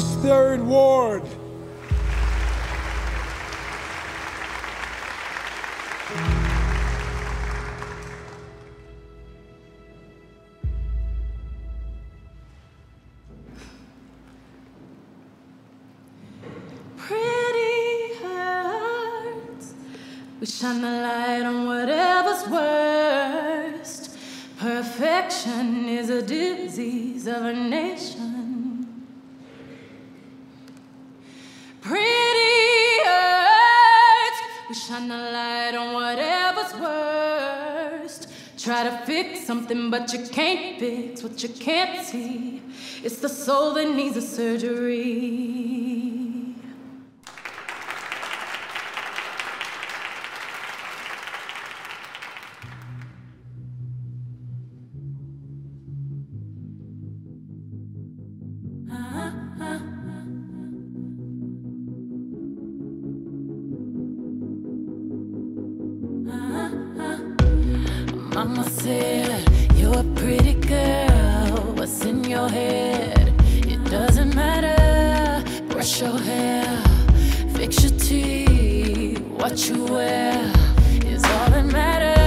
Miss Third Ward. We shine the light on whatever's worst. Perfection is a disease of a nation. Try to fix something, but you can't fix what you can't see. It's the soul that needs a surgery. You're a pretty girl. What's in your head? It doesn't matter. Brush your hair, fix your teeth. What you wear is all that matters.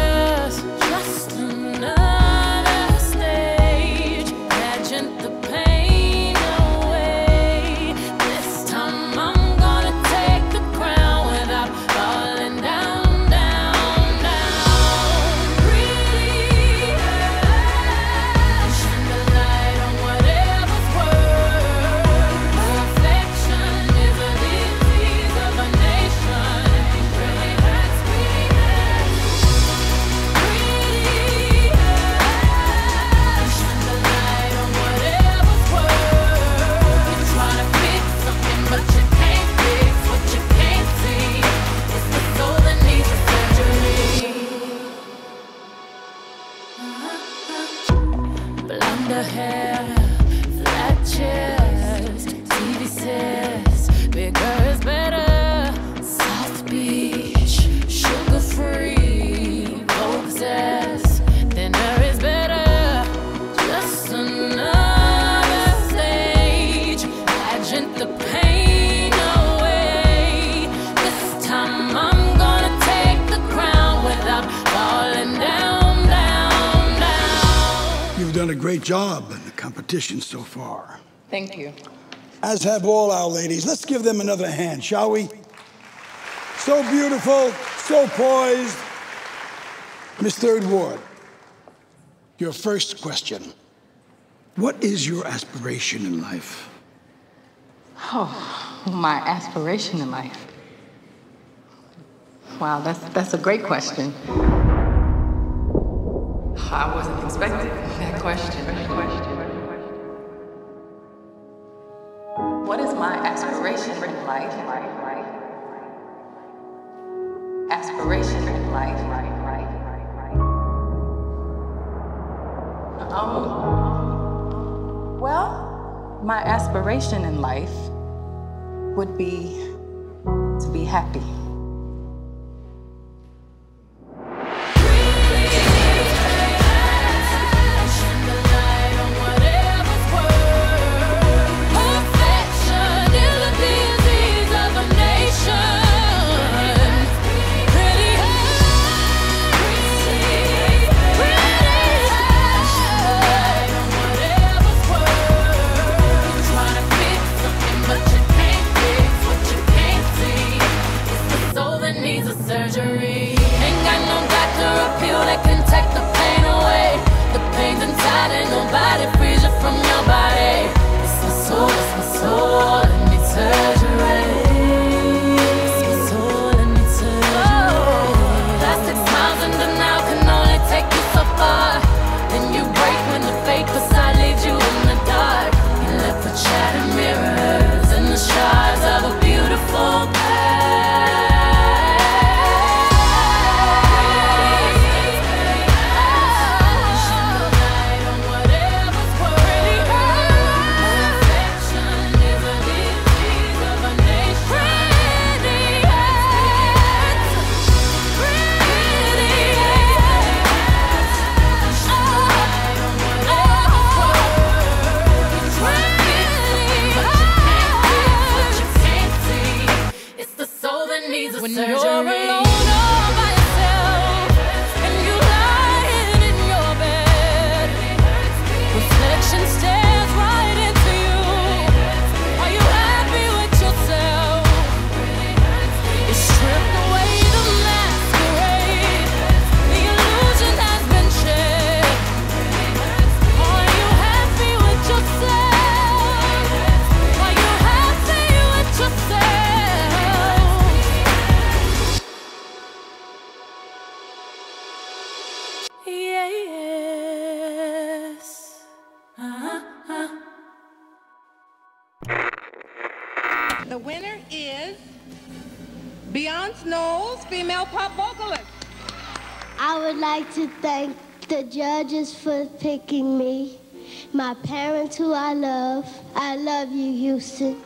Great job in the competition so far, Thank you. as have all our ladies. Let's give them another hand, shall we? So beautiful, so poised. Miss Third Ward, your first question. What is your aspiration in life? Oh, my aspiration in life. Wow, that's that's a great question. I wasn't expecting that question. What is my aspiration in life? Aspiration in life. Um. Well, my aspiration in life would be to be happy. surgery. Winner is Beyonce Knowles, female pop vocalist. I would like to thank the judges for picking me, my parents who I love. I love you, Houston.